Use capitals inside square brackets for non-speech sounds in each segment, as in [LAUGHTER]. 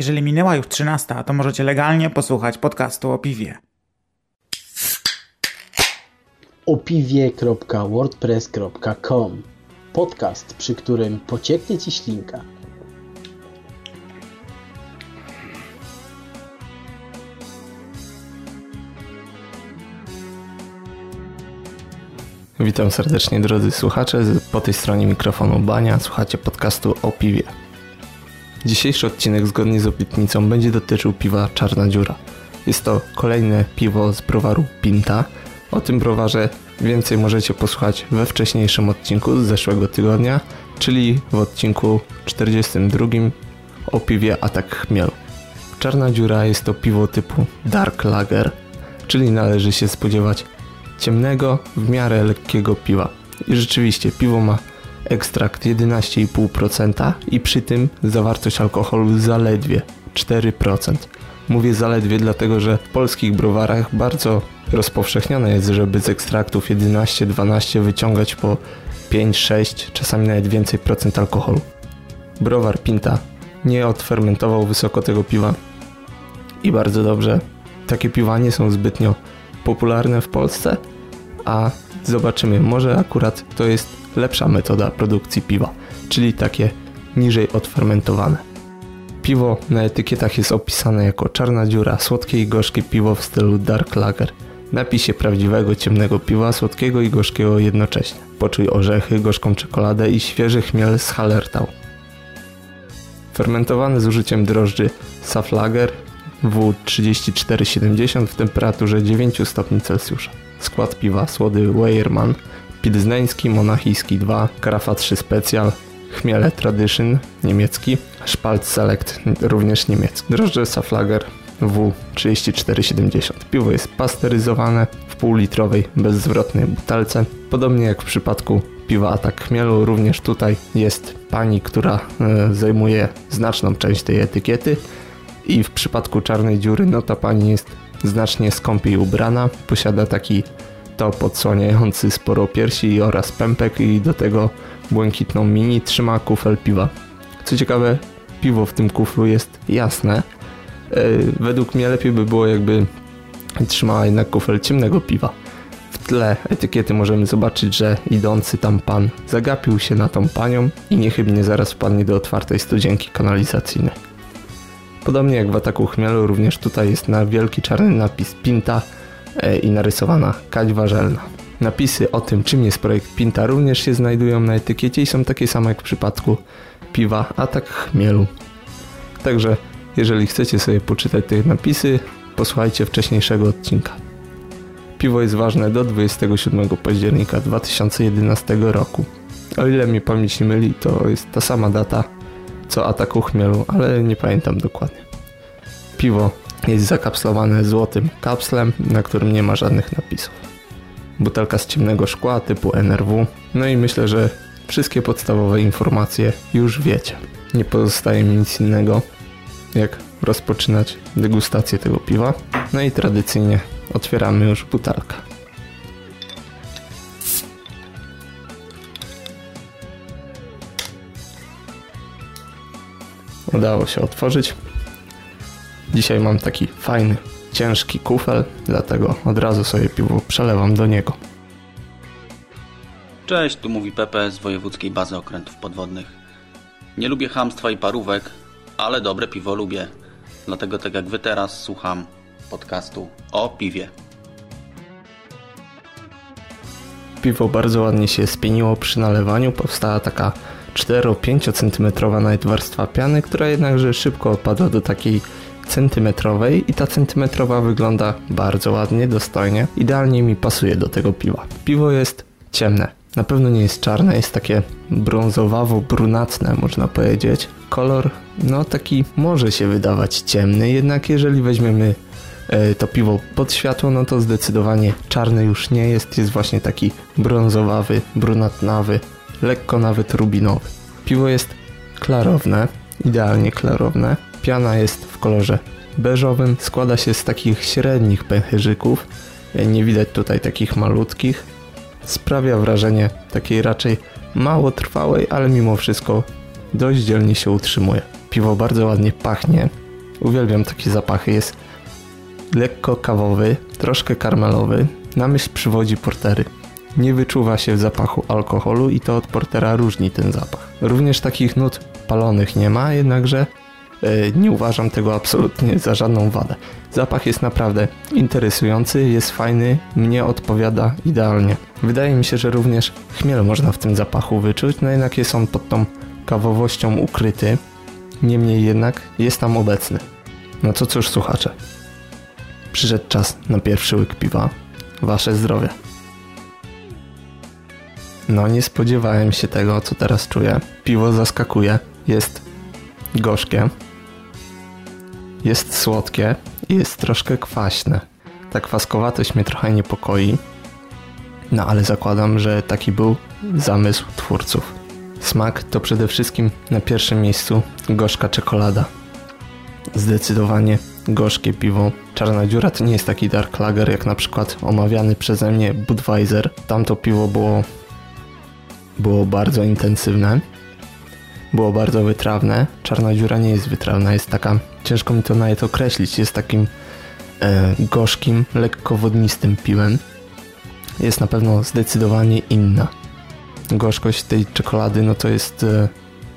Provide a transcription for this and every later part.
Jeżeli minęła już 13, to możecie legalnie posłuchać podcastu o piwie. opiwie.wordpress.com Podcast, przy którym pocieknie Ci ślinka. Witam serdecznie drodzy słuchacze, po tej stronie mikrofonu Bania, słuchacie podcastu o piwie. Dzisiejszy odcinek zgodnie z obietnicą będzie dotyczył piwa Czarna Dziura. Jest to kolejne piwo z browaru Pinta. O tym browarze więcej możecie posłuchać we wcześniejszym odcinku z zeszłego tygodnia, czyli w odcinku 42 o piwie Atak Chmielu. Czarna Dziura jest to piwo typu Dark Lager, czyli należy się spodziewać ciemnego, w miarę lekkiego piwa. I rzeczywiście piwo ma ekstrakt 11,5% i przy tym zawartość alkoholu zaledwie 4%. Mówię zaledwie dlatego, że w polskich browarach bardzo rozpowszechnione jest, żeby z ekstraktów 11-12 wyciągać po 5-6, czasami nawet więcej procent alkoholu. Browar Pinta nie odfermentował wysoko tego piwa i bardzo dobrze. Takie piwa nie są zbytnio popularne w Polsce, a zobaczymy, może akurat to jest lepsza metoda produkcji piwa, czyli takie niżej odfermentowane. Piwo na etykietach jest opisane jako czarna dziura, słodkie i gorzkie piwo w stylu dark lager. Napisie prawdziwego ciemnego piwa, słodkiego i gorzkiego jednocześnie. Poczuj orzechy, gorzką czekoladę i świeży chmiel z Hallertau. Fermentowany z użyciem drożdży Saflager W3470 w temperaturze 9 stopni Celsjusza. Skład piwa słody Weiermann, Pilzneński Monachijski 2, Karafa 3 Special, Chmiele Tradition niemiecki, Spalt Select również niemiecki. Drożdże Saflager W3470. Piwo jest pasteryzowane w półlitrowej bezzwrotnej butelce. Podobnie jak w przypadku piwa Atak Chmielu, również tutaj jest pani, która e, zajmuje znaczną część tej etykiety i w przypadku czarnej dziury no ta pani jest znacznie skąpiej ubrana, posiada taki top odsłaniający sporo piersi oraz pępek i do tego błękitną mini trzyma kufel piwa. Co ciekawe, piwo w tym kuflu jest jasne. E, według mnie lepiej by było jakby trzymała jednak kufel ciemnego piwa. W tle etykiety możemy zobaczyć, że idący tam pan zagapił się na tą panią i niechybnie zaraz wpadnie do otwartej studzienki kanalizacyjnej. Podobnie jak w ataku chmielu, również tutaj jest na wielki czarny napis Pinta i narysowana kać warzelna. Napisy o tym, czym jest projekt Pinta również się znajdują na etykiecie i są takie same jak w przypadku piwa Atak Chmielu. Także jeżeli chcecie sobie poczytać te napisy, posłuchajcie wcześniejszego odcinka. Piwo jest ważne do 27 października 2011 roku. O ile mnie pamięć nie myli, to jest ta sama data co ataku chmielu, ale nie pamiętam dokładnie. Piwo jest zakapslowane złotym kapslem, na którym nie ma żadnych napisów. Butelka z ciemnego szkła typu NRW. No i myślę, że wszystkie podstawowe informacje już wiecie. Nie pozostaje mi nic innego, jak rozpoczynać degustację tego piwa. No i tradycyjnie otwieramy już butelkę. udało się otworzyć. Dzisiaj mam taki fajny, ciężki kufel, dlatego od razu sobie piwo przelewam do niego. Cześć, tu mówi Pepe z Wojewódzkiej Bazy Okrętów Podwodnych. Nie lubię hamstwa i parówek, ale dobre piwo lubię. Dlatego tak jak Wy teraz słucham podcastu o piwie. Piwo bardzo ładnie się spieniło przy nalewaniu. Powstała taka 4-5 cm nawet warstwa piany, która jednakże szybko opadła do takiej centymetrowej i ta centymetrowa wygląda bardzo ładnie, dostojnie. Idealnie mi pasuje do tego piwa. Piwo jest ciemne. Na pewno nie jest czarne, jest takie brązowawo-brunatne, można powiedzieć. Kolor, no taki może się wydawać ciemny, jednak jeżeli weźmiemy e, to piwo pod światło, no to zdecydowanie czarny już nie jest, jest właśnie taki brązowawy, brunatnawy, lekko nawet rubinowy. Piwo jest klarowne, idealnie klarowne. Piana jest w kolorze beżowym, składa się z takich średnich pęcherzyków. Nie widać tutaj takich malutkich. Sprawia wrażenie takiej raczej mało trwałej, ale mimo wszystko dość dzielnie się utrzymuje. Piwo bardzo ładnie pachnie. Uwielbiam takie zapachy. Jest lekko kawowy, troszkę karmelowy. Na myśl przywodzi portery. Nie wyczuwa się w zapachu alkoholu i to od portera różni ten zapach. Również takich nut palonych nie ma, jednakże e, nie uważam tego absolutnie za żadną wadę. Zapach jest naprawdę interesujący, jest fajny, mnie odpowiada idealnie. Wydaje mi się, że również chmiel można w tym zapachu wyczuć, no jednak jest on pod tą kawowością ukryty. Niemniej jednak jest tam obecny. No to cóż słuchacze, przyszedł czas na pierwszy łyk piwa. Wasze zdrowie. No nie spodziewałem się tego, co teraz czuję. Piwo zaskakuje, jest gorzkie, jest słodkie i jest troszkę kwaśne. Ta kwaskowatość mnie trochę niepokoi, no ale zakładam, że taki był zamysł twórców. Smak to przede wszystkim na pierwszym miejscu gorzka czekolada. Zdecydowanie gorzkie piwo. Czarna dziura to nie jest taki dark lager jak na przykład omawiany przeze mnie Budweiser. Tamto piwo było było bardzo intensywne. Było bardzo wytrawne. Czarna dziura nie jest wytrawna, jest taka, ciężko mi to nawet określić, jest takim e, gorzkim, lekko wodnistym piwem. Jest na pewno zdecydowanie inna. Gorzkość tej czekolady, no to jest e,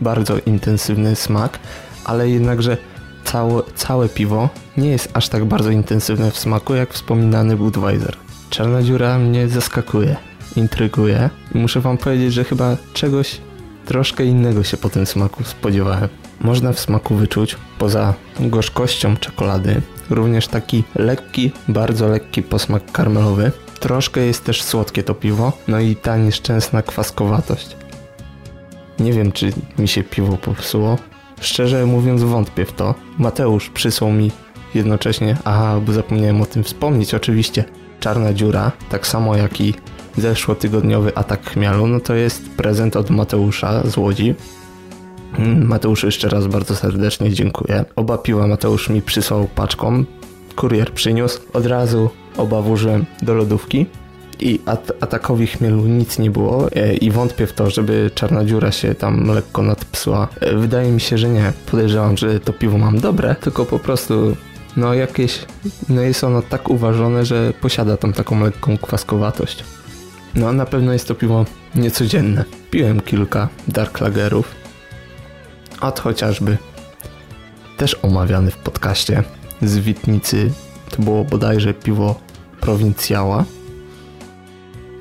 bardzo intensywny smak, ale jednakże całe, całe piwo nie jest aż tak bardzo intensywne w smaku jak wspominany Budweiser. Czarna dziura mnie zaskakuje, intryguje i muszę wam powiedzieć, że chyba czegoś troszkę innego się po tym smaku spodziewałem. Można w smaku wyczuć, poza gorzkością czekolady, również taki lekki, bardzo lekki posmak karmelowy. Troszkę jest też słodkie to piwo, no i ta nieszczęsna kwaskowatość. Nie wiem, czy mi się piwo popsuło. Szczerze mówiąc, wątpię w to. Mateusz przysłał mi jednocześnie, aha, bo zapomniałem o tym wspomnieć, oczywiście, czarna dziura, tak samo jak i zeszłotygodniowy atak chmielu, no to jest prezent od Mateusza z Łodzi. Mm, Mateusz jeszcze raz bardzo serdecznie dziękuję. Oba piła Mateusz mi przysłał paczką. Kurier przyniósł. Od razu oba włożyłem do lodówki i at atakowi chmielu nic nie było e, i wątpię w to, żeby czarna dziura się tam lekko nadpsła. E, wydaje mi się, że nie. Podejrzewam, że to piwo mam dobre, tylko po prostu no jakieś, no jest ono tak uważone, że posiada tą taką lekką kwaskowatość. No na pewno jest to piwo niecodzienne. Piłem kilka dark lagerów, od chociażby też omawiany w podcaście z Witnicy, to było bodajże piwo prowincjała.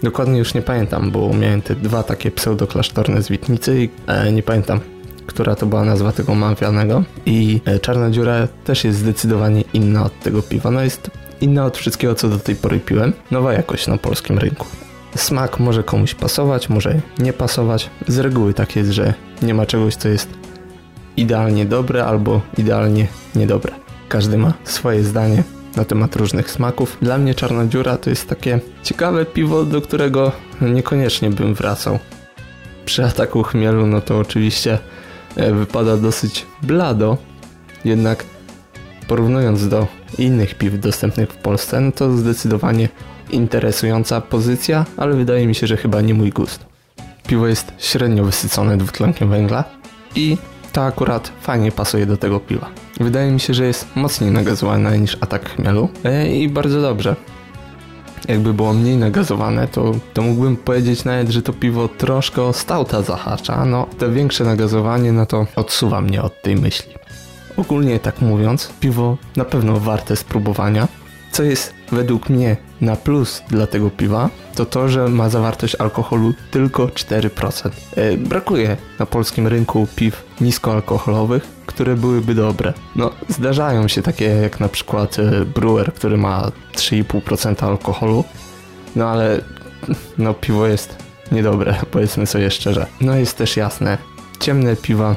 Dokładnie już nie pamiętam, bo miałem te dwa takie pseudoklasztorne z Witnicy i e, nie pamiętam, która to była nazwa tego omawianego. I e, Czarna Dziura też jest zdecydowanie inna od tego piwa. No jest inna od wszystkiego, co do tej pory piłem. Nowa jakość na polskim rynku. Smak może komuś pasować, może nie pasować. Z reguły tak jest, że nie ma czegoś, co jest idealnie dobre albo idealnie niedobre. Każdy ma swoje zdanie na temat różnych smaków. Dla mnie Czarna Dziura to jest takie ciekawe piwo, do którego niekoniecznie bym wracał. Przy ataku chmielu, no to oczywiście e, wypada dosyć blado, jednak porównując do innych piw dostępnych w Polsce, no to zdecydowanie interesująca pozycja, ale wydaje mi się, że chyba nie mój gust. Piwo jest średnio wysycone dwutlenkiem węgla i to akurat fajnie pasuje do tego piwa. Wydaje mi się, że jest mocniej nagazowane niż atak chmielu e, i bardzo dobrze. Jakby było mniej nagazowane, to, to mógłbym powiedzieć nawet, że to piwo troszkę o stauta zahacza, no te większe nagazowanie, no to odsuwa mnie od tej myśli. Ogólnie tak mówiąc, piwo na pewno warte spróbowania. Co jest według mnie na plus dla tego piwa, to to, że ma zawartość alkoholu tylko 4%. E, brakuje na polskim rynku piw niskoalkoholowych, które byłyby dobre. No, zdarzają się takie jak na przykład e, Brewer, który ma 3,5% alkoholu, no ale no piwo jest niedobre, [LAUGHS] powiedzmy sobie szczerze. No jest też jasne, ciemne piwa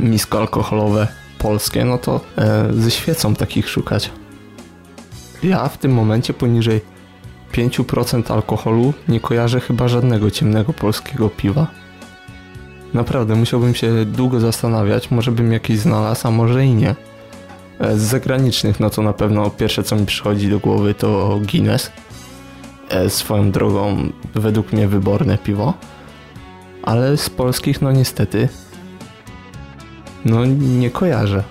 niskoalkoholowe polskie, no to e, ze świecą takich szukać. Ja w tym momencie poniżej 5% alkoholu nie kojarzę chyba żadnego ciemnego polskiego piwa. Naprawdę, musiałbym się długo zastanawiać, może bym jakiś znalazł, a może i nie. E, z zagranicznych, no to na pewno pierwsze co mi przychodzi do głowy to Guinness. E, swoją drogą, według mnie wyborne piwo. Ale z polskich, no niestety, no nie kojarzę.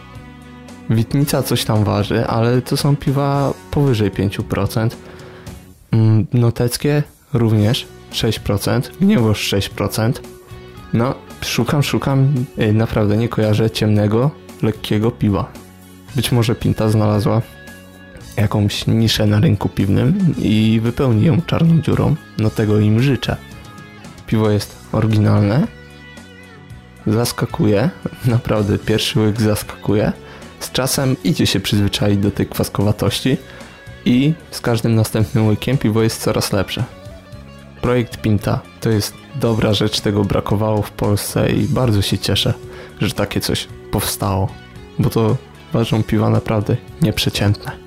Witnica coś tam waży, ale to są piwa powyżej 5%. Mm, Noteckie również 6%, Gniewoż 6%. No, szukam, szukam, naprawdę nie kojarzę ciemnego, lekkiego piwa. Być może Pinta znalazła jakąś niszę na rynku piwnym i wypełni ją czarną dziurą. No tego im życzę. Piwo jest oryginalne, zaskakuje, naprawdę pierwszy łyk zaskakuje. Z czasem idzie się przyzwyczaić do tej kwaskowatości i z każdym następnym łykiem piwo jest coraz lepsze. Projekt Pinta to jest dobra rzecz, tego brakowało w Polsce i bardzo się cieszę, że takie coś powstało, bo to ważą piwa naprawdę nieprzeciętne.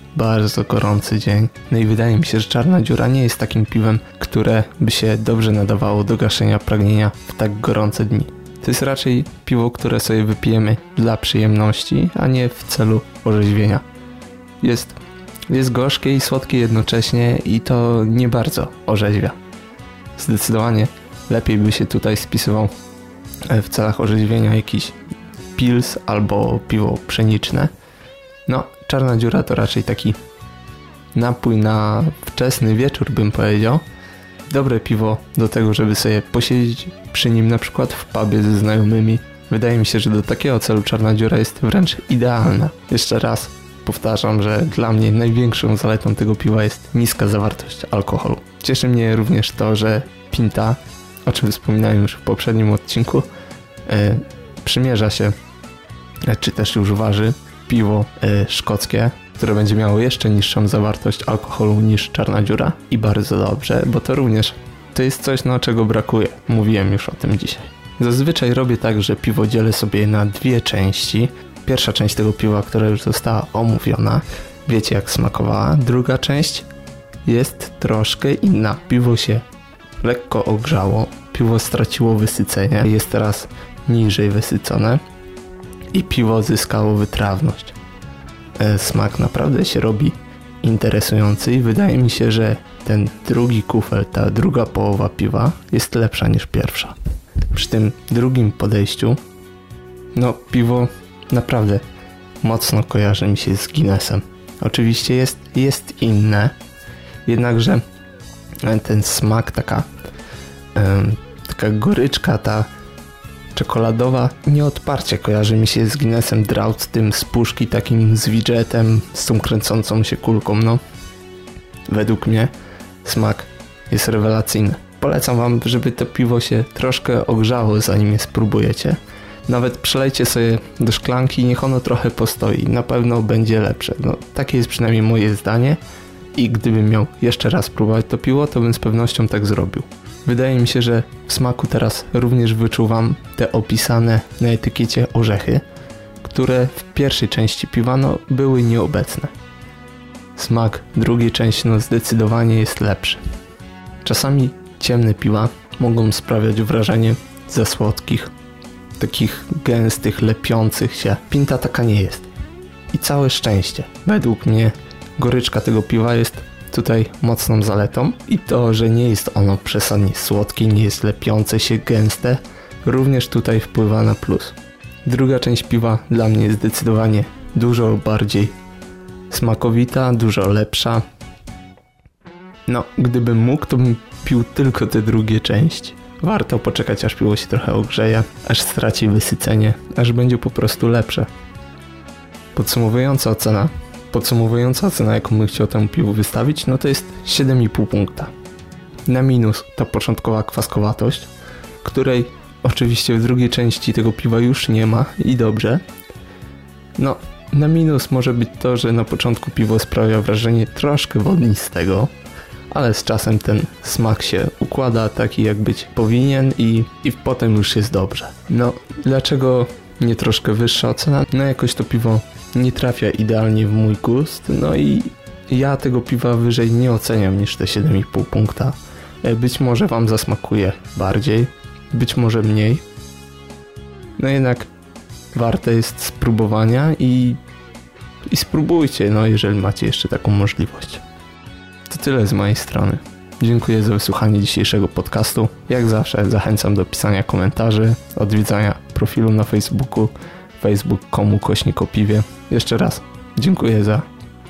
bardzo gorący dzień. No i wydaje mi się, że czarna dziura nie jest takim piwem, które by się dobrze nadawało do gaszenia pragnienia w tak gorące dni. To jest raczej piwo, które sobie wypijemy dla przyjemności, a nie w celu orzeźwienia. Jest, jest gorzkie i słodkie jednocześnie i to nie bardzo orzeźwia. Zdecydowanie lepiej by się tutaj spisywał e, w celach orzeźwienia jakiś pils albo piwo pszeniczne. No, czarna dziura to raczej taki napój na wczesny wieczór, bym powiedział. Dobre piwo do tego, żeby sobie posiedzieć przy nim na przykład w pubie ze znajomymi. Wydaje mi się, że do takiego celu czarna dziura jest wręcz idealna. Jeszcze raz powtarzam, że dla mnie największą zaletą tego piwa jest niska zawartość alkoholu. Cieszy mnie również to, że Pinta, o czym wspominałem już w poprzednim odcinku, yy, przymierza się, e, czy też już waży piwo y, szkockie, które będzie miało jeszcze niższą zawartość alkoholu niż czarna dziura i bardzo dobrze, bo to również to jest coś, no czego brakuje. Mówiłem już o tym dzisiaj. Zazwyczaj robię tak, że piwo dzielę sobie na dwie części. Pierwsza część tego piwa, która już została omówiona, wiecie jak smakowała. Druga część jest troszkę inna. Piwo się lekko ogrzało, piwo straciło wysycenie, jest teraz niżej wysycone i piwo zyskało wytrawność. E, Smak naprawdę się robi interesujący i wydaje mi się, że ten drugi kufel, ta druga połowa piwa jest lepsza niż pierwsza. Przy tym drugim podejściu, no piwo naprawdę mocno kojarzy mi się z Guinnessem. Oczywiście jest, jest inne, jednakże ten smak, taka, taka goryczka, ta czekoladowa nieodparcie kojarzy mi się z Guinnessem Drought, tym z puszki takim z widgetem, z tą kręcącą się kulką, no. Według mnie smak jest rewelacyjny. Polecam wam, żeby to piwo się troszkę ogrzało zanim je spróbujecie. Nawet przelejcie sobie do szklanki niech ono trochę postoi. Na pewno będzie lepsze. No, takie jest przynajmniej moje zdanie i gdybym miał jeszcze raz próbować to piwo, to bym z pewnością tak zrobił. Wydaje mi się, że w smaku teraz również wyczuwam te opisane na etykiecie orzechy, które w pierwszej części piwa no, były nieobecne. Smak drugiej części no, zdecydowanie jest lepszy. Czasami ciemne piwa mogą sprawiać wrażenie za słodkich, takich gęstych, lepiących się. Pinta taka nie jest. I całe szczęście. Według mnie goryczka tego piwa jest tutaj mocną zaletą i to, że nie jest ono przesadnie słodkie, nie jest lepiące się, gęste, również tutaj wpływa na plus. Druga część piwa dla mnie zdecydowanie dużo bardziej smakowita, dużo lepsza. No, gdybym mógł, to bym pił tylko te drugie części. Warto poczekać, aż piwo się trochę ogrzeje, aż straci wysycenie, aż będzie po prostu lepsze. Podsumowująca ocena Podsumowująca ocena, jaką bym chciał temu piwu wystawić, no to jest 7,5 punkta. Na minus ta początkowa kwaskowatość, której oczywiście w drugiej części tego piwa już nie ma i dobrze. No, na minus może być to, że na początku piwo sprawia wrażenie troszkę wodnistego, ale z czasem ten smak się układa taki jak być powinien i, i potem już jest dobrze. No, dlaczego nie troszkę wyższa ocena? No jakoś to piwo nie trafia idealnie w mój gust, no i ja tego piwa wyżej nie oceniam niż te 7,5 punkta. E, Być może Wam zasmakuje bardziej, być może mniej. No jednak warte jest spróbowania i, i spróbujcie, no jeżeli macie jeszcze taką możliwość. To tyle z mojej strony. Dziękuję za wysłuchanie dzisiejszego podcastu. Jak zawsze zachęcam do pisania komentarzy, odwiedzania profilu na Facebooku facebook.com kośnik. Jeszcze raz dziękuję za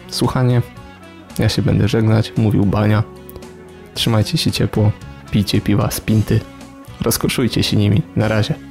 słuchanie. Ja się będę żegnać, mówił Bania. Trzymajcie się ciepło, pijcie piwa z pinty, rozkoszujcie się nimi. Na razie.